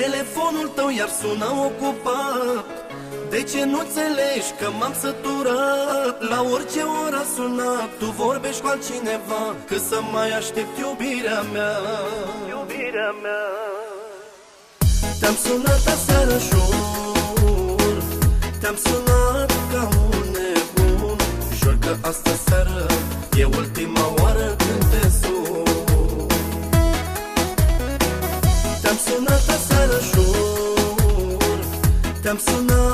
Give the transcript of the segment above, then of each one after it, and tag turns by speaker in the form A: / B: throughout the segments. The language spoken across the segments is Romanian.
A: Telefonul tău iar sună ocupat. De ce nu înțelegi că m-am săturat? La orice oră a sunat, tu vorbești cu altcineva Că să mai aștept iubirea mea. Iubirea mea. Te-am sunat aseară jur Te-am sunat ca un nebun. Jur că asta seară e ultima oară Selam sana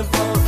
A: tiempo